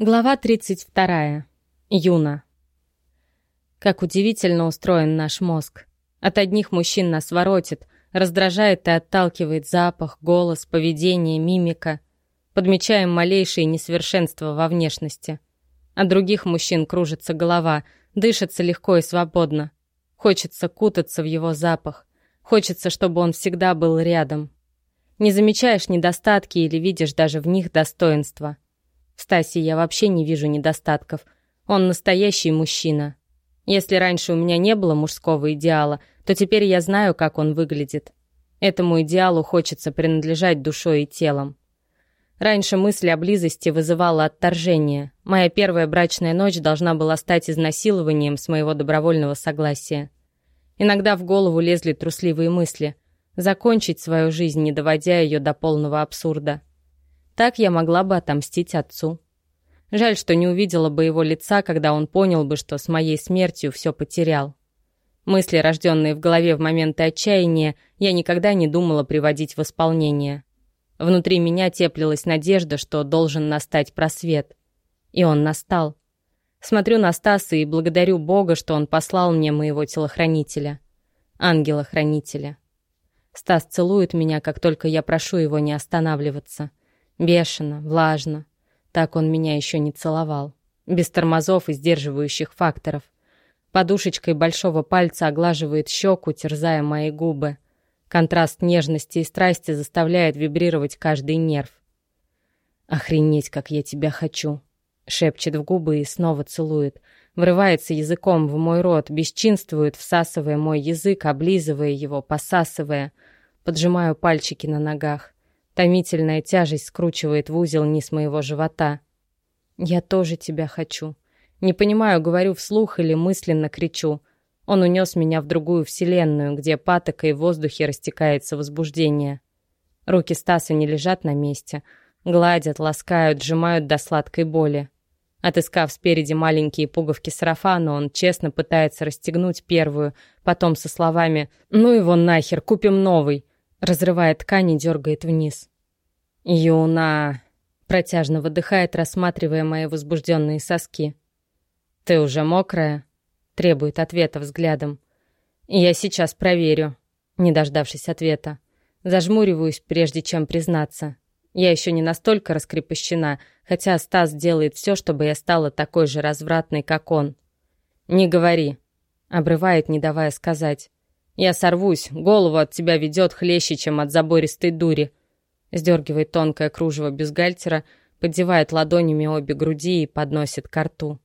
Глава 32. Юна. Как удивительно устроен наш мозг. От одних мужчин нас воротит, раздражает и отталкивает запах, голос, поведение, мимика. Подмечаем малейшие несовершенства во внешности. От других мужчин кружится голова, дышится легко и свободно. Хочется кутаться в его запах. Хочется, чтобы он всегда был рядом. Не замечаешь недостатки или видишь даже в них достоинства — в Стасе я вообще не вижу недостатков. Он настоящий мужчина. Если раньше у меня не было мужского идеала, то теперь я знаю, как он выглядит. Этому идеалу хочется принадлежать душой и телом. Раньше мысль о близости вызывала отторжение. Моя первая брачная ночь должна была стать изнасилованием с моего добровольного согласия. Иногда в голову лезли трусливые мысли. Закончить свою жизнь, не доводя ее до полного абсурда. Так я могла бы отомстить отцу. Жаль, что не увидела бы его лица, когда он понял бы, что с моей смертью все потерял. Мысли, рожденные в голове в моменты отчаяния, я никогда не думала приводить в исполнение. Внутри меня теплилась надежда, что должен настать просвет. И он настал. Смотрю на Стаса и благодарю Бога, что он послал мне моего телохранителя. Ангела-хранителя. Стас целует меня, как только я прошу его не останавливаться. Бешено, влажно. Так он меня еще не целовал. Без тормозов и сдерживающих факторов. Подушечкой большого пальца оглаживает щеку, терзая мои губы. Контраст нежности и страсти заставляет вибрировать каждый нерв. «Охренеть, как я тебя хочу!» Шепчет в губы и снова целует. Врывается языком в мой рот, бесчинствует, всасывая мой язык, облизывая его, посасывая. Поджимаю пальчики на ногах. Томительная тяжесть скручивает в узел низ моего живота. «Я тоже тебя хочу». Не понимаю, говорю вслух или мысленно кричу. Он унес меня в другую вселенную, где патокой в воздухе растекается возбуждение. Руки Стаса не лежат на месте. Гладят, ласкают, сжимают до сладкой боли. Отыскав спереди маленькие пуговки сарафана, он честно пытается расстегнуть первую, потом со словами «Ну его нахер, купим новый!» Разрывая ткань и дергает вниз. «Юна!» — протяжно выдыхает, рассматривая мои возбужденные соски. «Ты уже мокрая?» — требует ответа взглядом. «Я сейчас проверю», не дождавшись ответа. Зажмуриваюсь, прежде чем признаться. Я еще не настолько раскрепощена, хотя Стас делает все, чтобы я стала такой же развратной, как он. «Не говори», — обрывает, не давая сказать. Я сорвусь, голову от тебя ведет хлеще, чем от забористой дури. Сдергивает тонкое кружево бюстгальтера, поддевает ладонями обе груди и подносит к рту.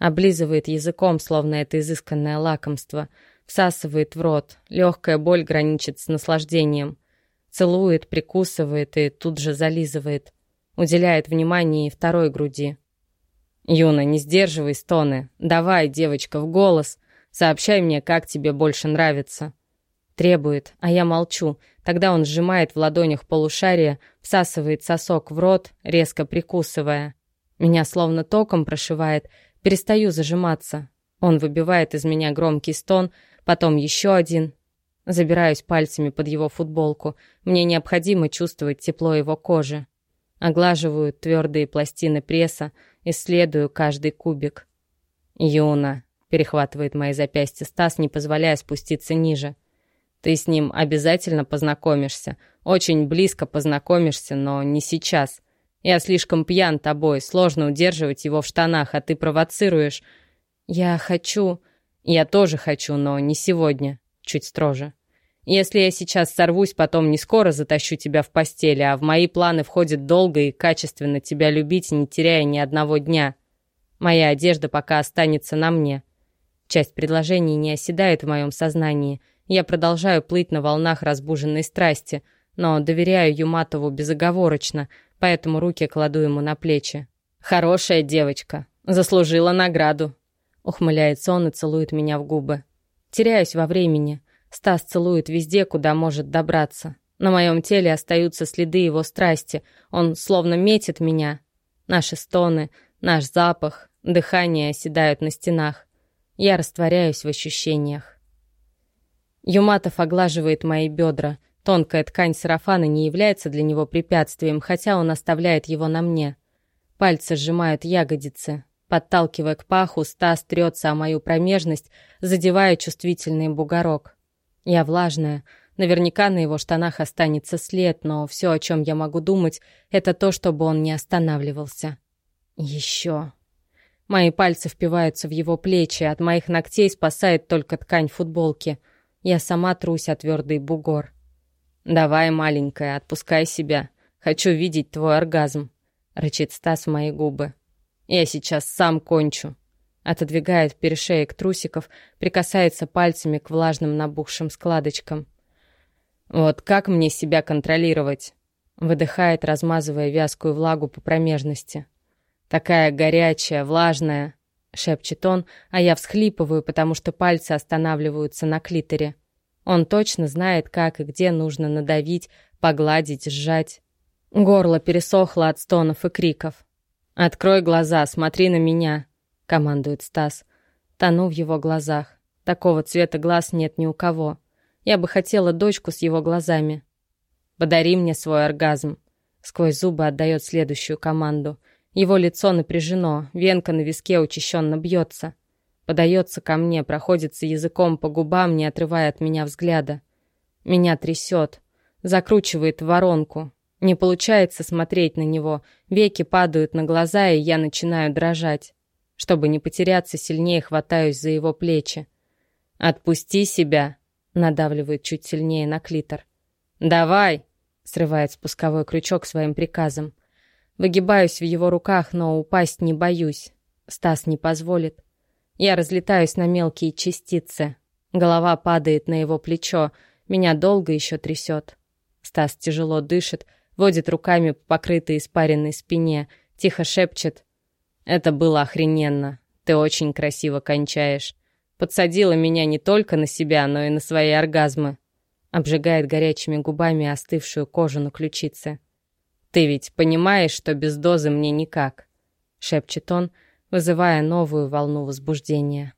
Облизывает языком, словно это изысканное лакомство. Всасывает в рот. Легкая боль граничит с наслаждением. Целует, прикусывает и тут же зализывает. Уделяет внимание и второй груди. «Юна, не сдерживай стоны. Давай, девочка, в голос. Сообщай мне, как тебе больше нравится». Требует, а я молчу. Тогда он сжимает в ладонях полушария, всасывает сосок в рот, резко прикусывая. Меня словно током прошивает, перестаю зажиматься. Он выбивает из меня громкий стон, потом еще один. Забираюсь пальцами под его футболку. Мне необходимо чувствовать тепло его кожи. Оглаживаю твердые пластины пресса, исследую каждый кубик. «Юна», Перехватывает мои запястья Стас, не позволяя спуститься ниже. Ты с ним обязательно познакомишься. Очень близко познакомишься, но не сейчас. Я слишком пьян тобой, сложно удерживать его в штанах, а ты провоцируешь. Я хочу... Я тоже хочу, но не сегодня. Чуть строже. Если я сейчас сорвусь, потом не скоро затащу тебя в постель, а в мои планы входит долго и качественно тебя любить, не теряя ни одного дня. Моя одежда пока останется на мне. Часть предложений не оседает в моем сознании. Я продолжаю плыть на волнах разбуженной страсти, но доверяю Юматову безоговорочно, поэтому руки кладу ему на плечи. «Хорошая девочка. Заслужила награду». Ухмыляется он и целует меня в губы. Теряюсь во времени. Стас целует везде, куда может добраться. На моем теле остаются следы его страсти. Он словно метит меня. Наши стоны, наш запах, дыхание оседают на стенах. Я растворяюсь в ощущениях. Юматов оглаживает мои бедра. Тонкая ткань сарафана не является для него препятствием, хотя он оставляет его на мне. Пальцы сжимают ягодицы. Подталкивая к паху, Стас трется о мою промежность, задевая чувствительный бугорок. Я влажная. Наверняка на его штанах останется след, но все, о чем я могу думать, это то, чтобы он не останавливался. Еще. Мои пальцы впиваются в его плечи, от моих ногтей спасает только ткань футболки. Я сама трусь о твердый бугор. «Давай, маленькая, отпускай себя. Хочу видеть твой оргазм», — рычит Стас в мои губы. «Я сейчас сам кончу». Отодвигает перешеек трусиков, прикасается пальцами к влажным набухшим складочкам. «Вот как мне себя контролировать?» Выдыхает, размазывая вязкую влагу по промежности. «Такая горячая, влажная», — шепчет он, а я всхлипываю, потому что пальцы останавливаются на клиторе. Он точно знает, как и где нужно надавить, погладить, сжать. Горло пересохло от стонов и криков. «Открой глаза, смотри на меня», — командует Стас. Тону в его глазах. Такого цвета глаз нет ни у кого. Я бы хотела дочку с его глазами. «Подари мне свой оргазм», — сквозь зубы отдает следующую команду. Его лицо напряжено, венка на виске учащенно бьется. Подается ко мне, проходится языком по губам, не отрывая от меня взгляда. Меня трясет, закручивает воронку. Не получается смотреть на него, веки падают на глаза, и я начинаю дрожать. Чтобы не потеряться, сильнее хватаюсь за его плечи. «Отпусти себя», надавливает чуть сильнее на клитор. «Давай!» — срывает спусковой крючок своим приказом. Выгибаюсь в его руках, но упасть не боюсь. Стас не позволит. Я разлетаюсь на мелкие частицы. Голова падает на его плечо. Меня долго еще трясет. Стас тяжело дышит, водит руками по покрытой испаренной спине, тихо шепчет. «Это было охрененно. Ты очень красиво кончаешь. Подсадила меня не только на себя, но и на свои оргазмы. Обжигает горячими губами остывшую кожу на ключице. «Ты ведь понимаешь, что без дозы мне никак?» — шепчет он, вызывая новую волну возбуждения.